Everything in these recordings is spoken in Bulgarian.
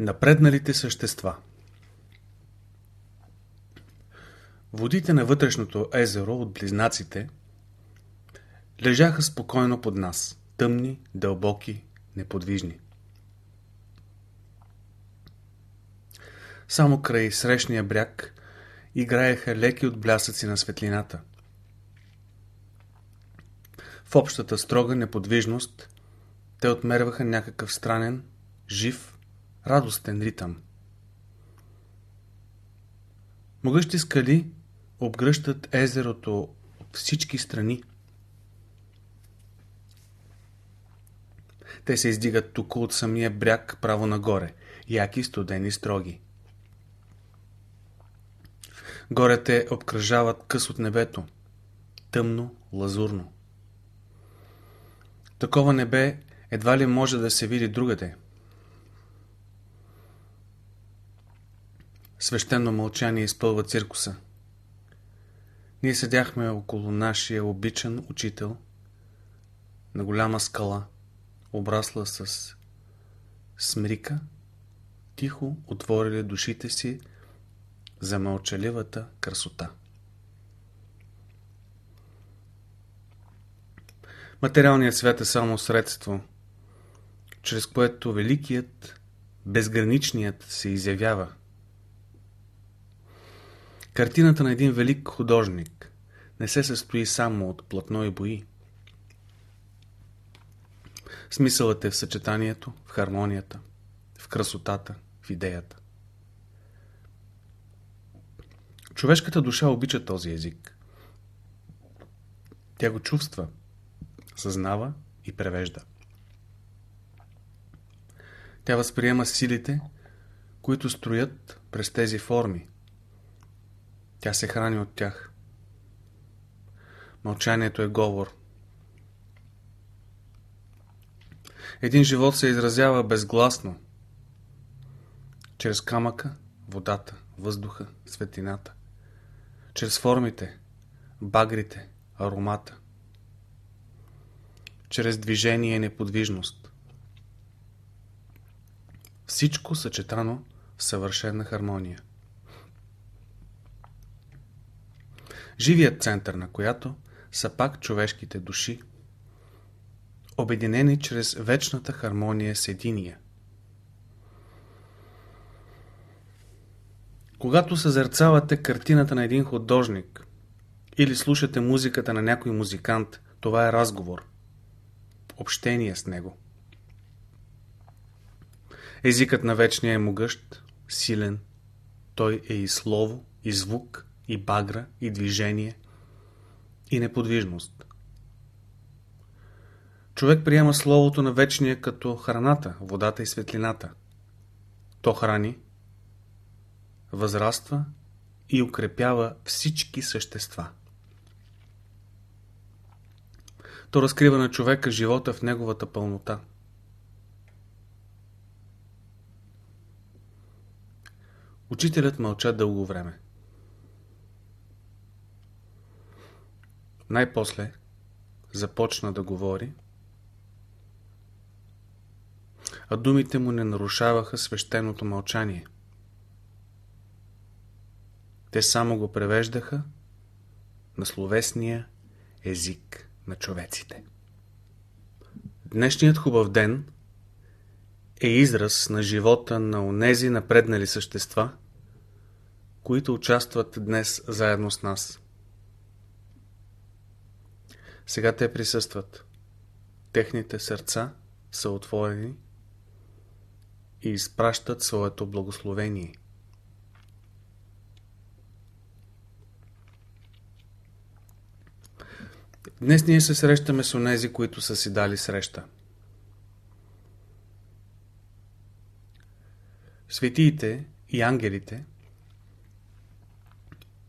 Напредналите същества Водите на вътрешното езеро от близнаците лежаха спокойно под нас, тъмни, дълбоки, неподвижни. Само край срещния бряг играеха леки от блясъци на светлината. В общата строга неподвижност те отмерваха някакъв странен, жив, радостен ритъм. Могъщи скали обгръщат езерото от всички страни. Те се издигат тук от самия бряг право нагоре, яки, студени, строги. Горе те обкръжават къс от небето, тъмно, лазурно. Такова небе едва ли може да се види другаде. Свещено мълчание изпълва циркуса. Ние седяхме около нашия обичан учител на голяма скала, обрасла с смрика, тихо отворили душите си за мълчаливата красота. Материалният свят е само средство, чрез което великият, безграничният се изявява. Картината на един велик художник не се състои само от платно и бои. Смисълът е в съчетанието, в хармонията, в красотата, в идеята. Човешката душа обича този език. Тя го чувства, съзнава и превежда. Тя възприема силите, които строят през тези форми. Тя се храни от тях. Мълчанието е говор. Един живот се изразява безгласно, чрез камъка, водата, въздуха, светлината чрез формите, багрите, аромата, чрез движение и неподвижност. Всичко съчетано в съвършена хармония. Живият център на която са пак човешките души, обединени чрез вечната хармония с единия – Когато съзерцавате картината на един художник или слушате музиката на някой музикант, това е разговор, общение с него. Езикът на вечния е могъщ, силен. Той е и слово, и звук, и багра, и движение, и неподвижност. Човек приема словото на вечния като храната, водата и светлината. То храни, възраства и укрепява всички същества. То разкрива на човека живота в неговата пълнота. Учителят мълча дълго време. Най-после започна да говори, а думите му не нарушаваха свещеното мълчание – те само го превеждаха на словесния език на човеците. Днешният хубав ден е израз на живота на онези напреднали същества, които участват днес заедно с нас. Сега те присъстват. Техните сърца са отворени и изпращат своето благословение. Днес ние се срещаме с онези, които са си дали среща. Светиите и ангелите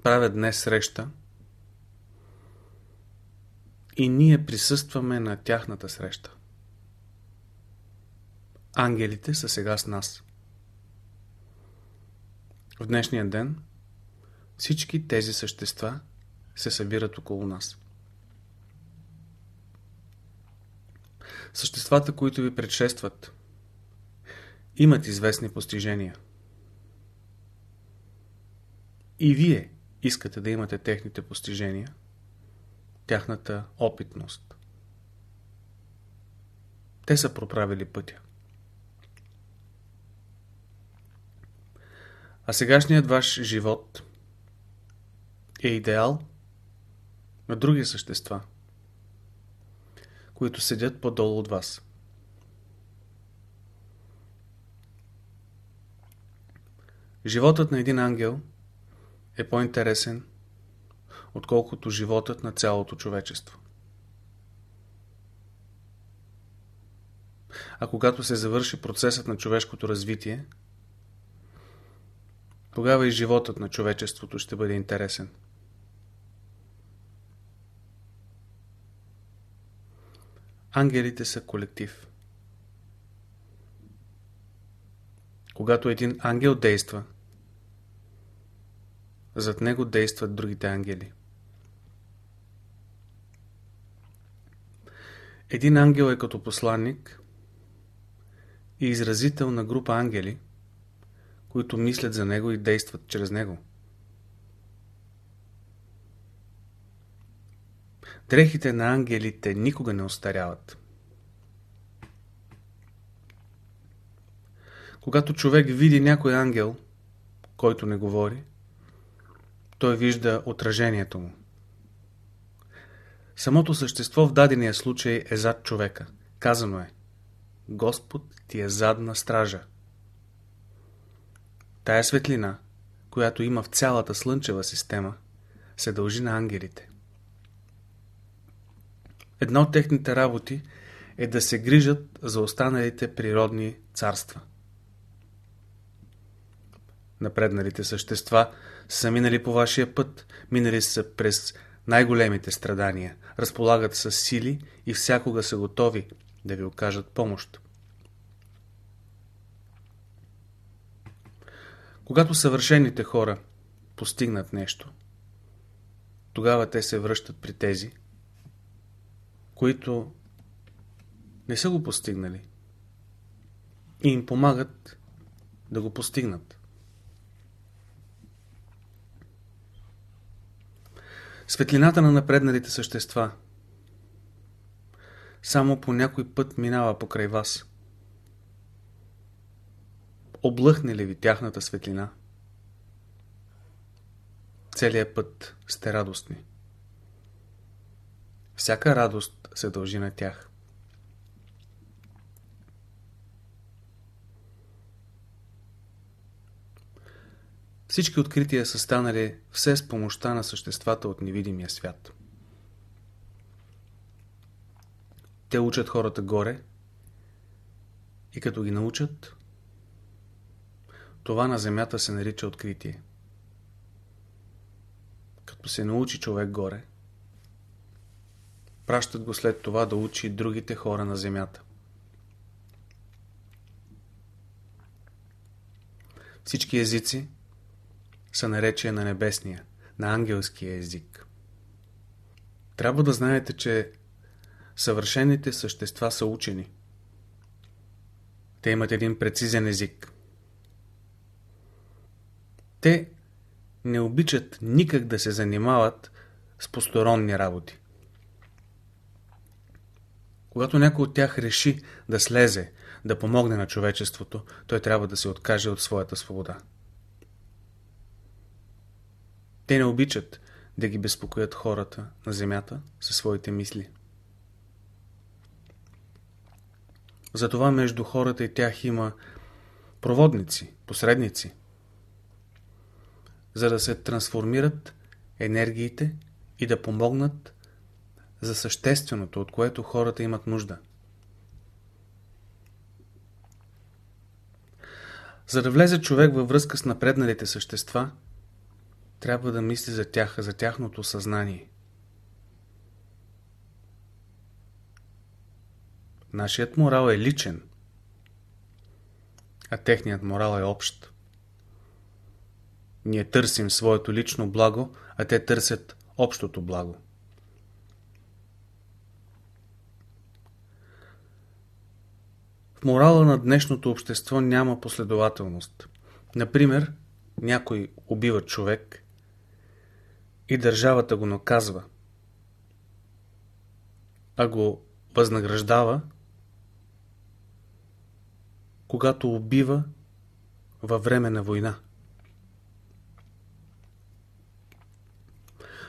правят днес среща и ние присъстваме на тяхната среща. Ангелите са сега с нас. В днешния ден всички тези същества се събират около нас. Съществата, които ви предшестват имат известни постижения. И вие искате да имате техните постижения, тяхната опитност. Те са проправили пътя. А сегашният ваш живот е идеал на други същества, които седят по-долу от вас. Животът на един ангел е по-интересен, отколкото животът на цялото човечество. А когато се завърши процесът на човешкото развитие, тогава и животът на човечеството ще бъде интересен. Ангелите са колектив. Когато един ангел действа, зад него действат другите ангели. Един ангел е като посланник и изразител на група ангели, които мислят за него и действат чрез него. Дрехите на ангелите никога не остаряват. Когато човек види някой ангел, който не говори, той вижда отражението му. Самото същество в дадения случай е зад човека. Казано е Господ ти е задна стража. Тая светлина, която има в цялата слънчева система, се дължи на ангелите. Една от техните работи е да се грижат за останалите природни царства. Напредналите същества са минали по вашия път, минали са през най-големите страдания, разполагат с сили и всякога са готови да ви окажат помощ. Когато съвършените хора постигнат нещо, тогава те се връщат при тези, които не са го постигнали и им помагат да го постигнат. Светлината на напредналите същества само по някой път минава покрай вас. Облъхне ли ви тяхната светлина? Целият път сте радостни. Всяка радост се дължи на тях. Всички открития са станали все с помощта на съществата от невидимия свят. Те учат хората горе и като ги научат, това на земята се нарича откритие. Като се научи човек горе, пращат го след това да учи другите хора на земята. Всички езици са наречия на небесния, на ангелския език. Трябва да знаете, че съвършените същества са учени. Те имат един прецизен език. Те не обичат никак да се занимават с посторонни работи. Когато някой от тях реши да слезе, да помогне на човечеството, той трябва да се откаже от своята свобода. Те не обичат да ги безпокоят хората на земята със своите мисли. Затова между хората и тях има проводници, посредници, за да се трансформират енергиите и да помогнат за същественото, от което хората имат нужда. За да влезе човек във връзка с напредналите същества, трябва да мисли за тях, за тяхното съзнание. Нашият морал е личен, а техният морал е общ. Ние търсим своето лично благо, а те търсят общото благо. В морала на днешното общество няма последователност. Например, някой убива човек и държавата го наказва, а го възнаграждава, когато убива във време на война.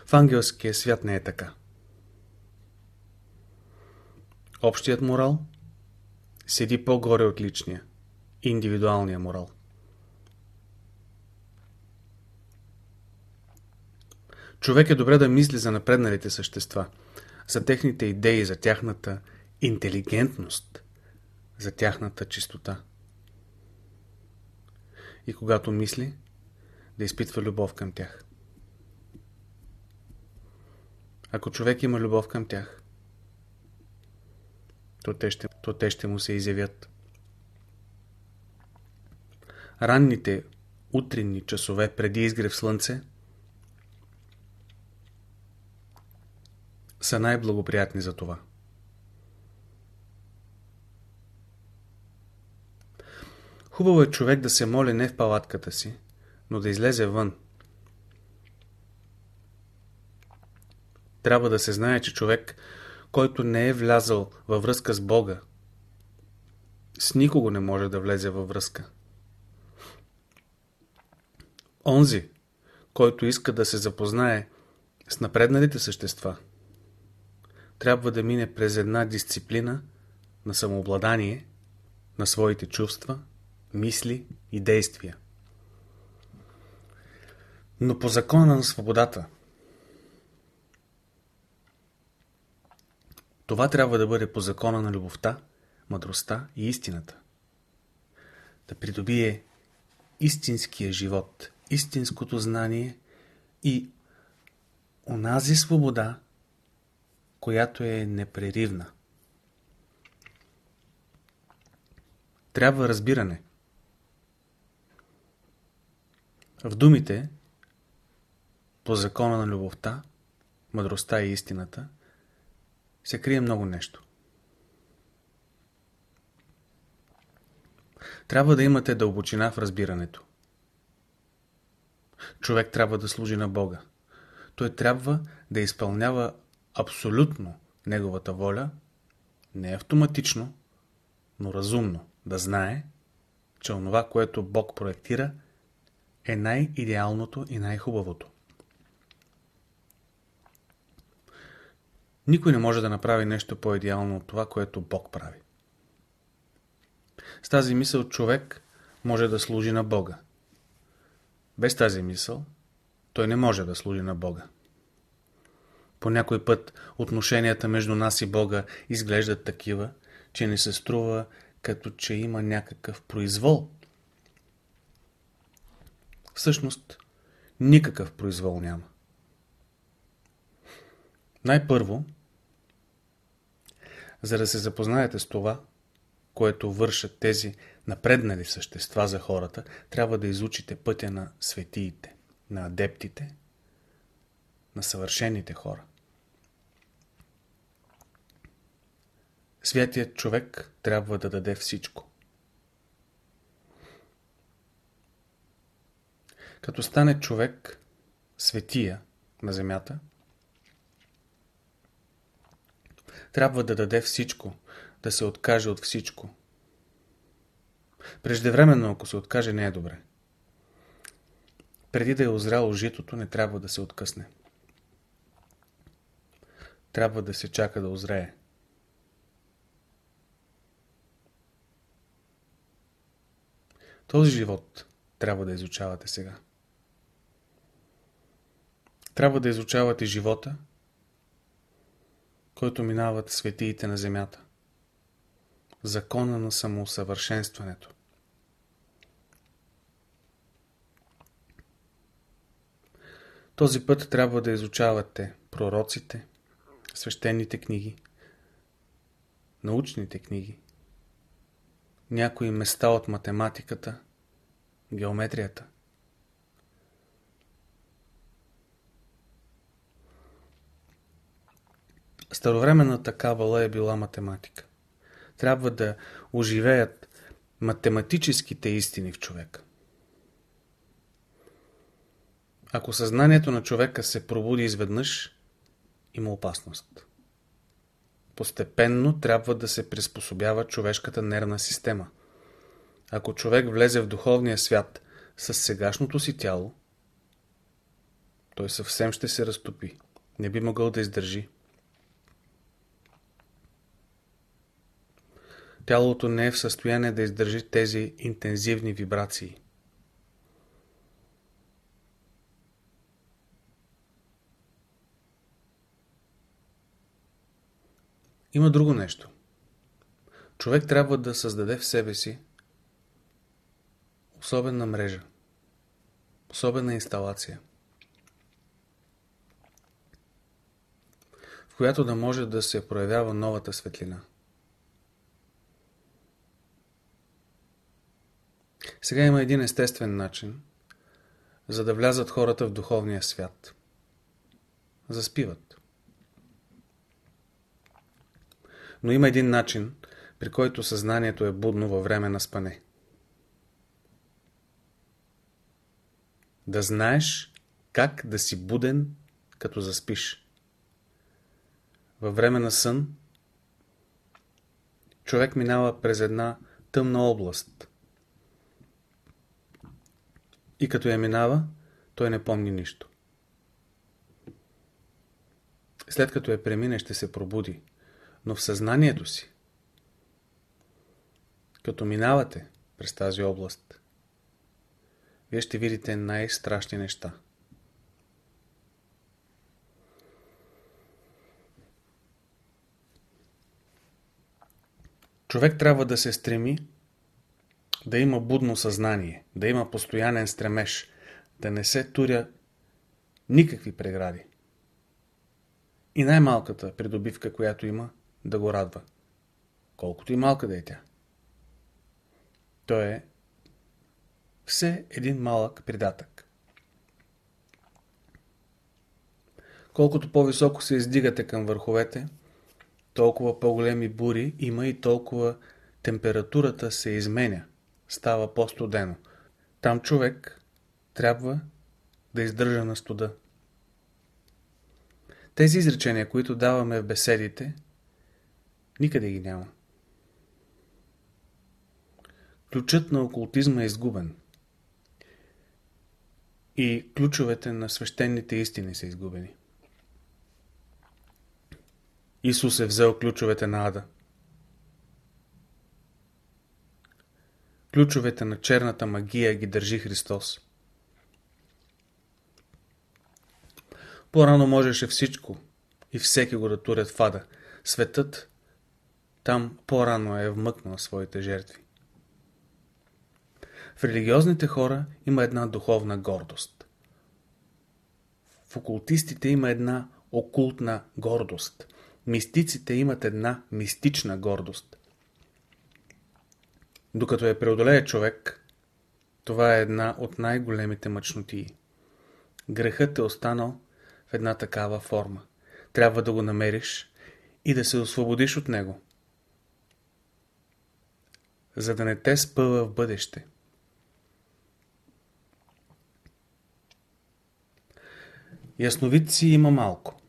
В ангелския свят не е така. Общият морал седи по-горе от личния, индивидуалния морал. Човек е добре да мисли за напредналите същества, за техните идеи, за тяхната интелигентност, за тяхната чистота. И когато мисли, да изпитва любов към тях. Ако човек има любов към тях, то те ще, то те ще му се изявят. Ранните утринни часове преди изгрев слънце са най-благоприятни за това. Хубаво е човек да се моли не в палатката си, но да излезе вън. Трябва да се знае, че човек, който не е влязал във връзка с Бога, с никого не може да влезе във връзка. Онзи, който иска да се запознае с напредналите същества, трябва да мине през една дисциплина на самообладание на своите чувства, мисли и действия. Но по закона на свободата, това трябва да бъде по закона на любовта, мъдростта и истината. Да придобие истинския живот, истинското знание и онази свобода, която е непреривна. Трябва разбиране. В думите по закона на любовта, мъдростта и истината се крие много нещо. Трябва да имате дълбочина в разбирането. Човек трябва да служи на Бога. Той трябва да изпълнява абсолютно неговата воля, не автоматично, но разумно, да знае, че онова, което Бог проектира, е най-идеалното и най-хубавото. Никой не може да направи нещо по-идеално от това, което Бог прави. С тази мисъл човек може да служи на Бога. Без тази мисъл той не може да служи на Бога. По някой път отношенията между нас и Бога изглеждат такива, че не се струва като че има някакъв произвол. Всъщност, никакъв произвол няма. Най-първо, за да се запознаете с това, което вършат тези напреднали същества за хората, трябва да изучите пътя на светиите, на адептите, на съвършените хора. Святият човек трябва да даде всичко. Като стане човек светия на земята, трябва да даде всичко, да се откаже от всичко. Преждевременно, ако се откаже, не е добре. Преди да е озряло житото, не трябва да се откъсне. Трябва да се чака да озрее. Този живот трябва да изучавате сега. Трябва да изучавате живота, който минават светиите на земята. Закона на самоусъвършенстването. Този път трябва да изучавате пророците, свещените книги, научните книги, някои места от математиката, геометрията. Старовременната кабала е била математика. трябва да оживеят математическите истини в човека. Ако съзнанието на човека се пробуди изведнъж, има опасност. Постепенно трябва да се приспособява човешката нервна система. Ако човек влезе в духовния свят с сегашното си тяло, той съвсем ще се разтопи. Не би могъл да издържи. Тялото не е в състояние да издържи тези интензивни вибрации. Има друго нещо. Човек трябва да създаде в себе си особена мрежа, особена инсталация, в която да може да се проявява новата светлина. Сега има един естествен начин, за да влязат хората в духовния свят. Заспиват. Но има един начин, при който съзнанието е будно във време на спане. Да знаеш как да си буден, като заспиш. Във време на сън човек минава през една тъмна област. И като я минава, той не помни нищо. След като я премине, ще се пробуди но в съзнанието си. Като минавате през тази област, вие ще видите най-страшни неща. Човек трябва да се стреми да има будно съзнание, да има постоянен стремеж, да не се туря никакви прегради. И най-малката придобивка, която има, да го радва. Колкото и малка да е тя. То е все един малък придатък. Колкото по-високо се издигате към върховете, толкова по-големи бури има и толкова температурата се изменя, става по-студено. Там човек трябва да издържа на студа. Тези изречения, които даваме в беседите, Никъде ги няма. Ключът на окултизма е изгубен. И ключовете на свещените истини са изгубени. Исус е взел ключовете на ада. Ключовете на черната магия ги държи Христос. По-рано можеше всичко и всеки го да турят в ада. Светът там по-рано е вмъкнал своите жертви. В религиозните хора има една духовна гордост. В окултистите има една окултна гордост. Мистиците имат една мистична гордост. Докато я преодолее човек, това е една от най-големите мъчнотии. Грехът е останал в една такава форма. Трябва да го намериш и да се освободиш от него за да не те спъва в бъдеще. Ясновидци има малко.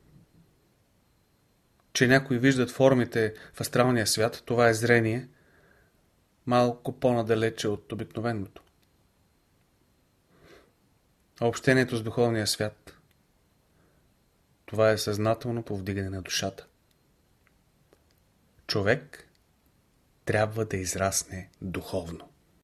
Че някои виждат формите в астралния свят, това е зрение, малко по-надалече от обикновеното. А общението с духовния свят, това е съзнателно повдигане на душата. Човек трябва да израсне духовно.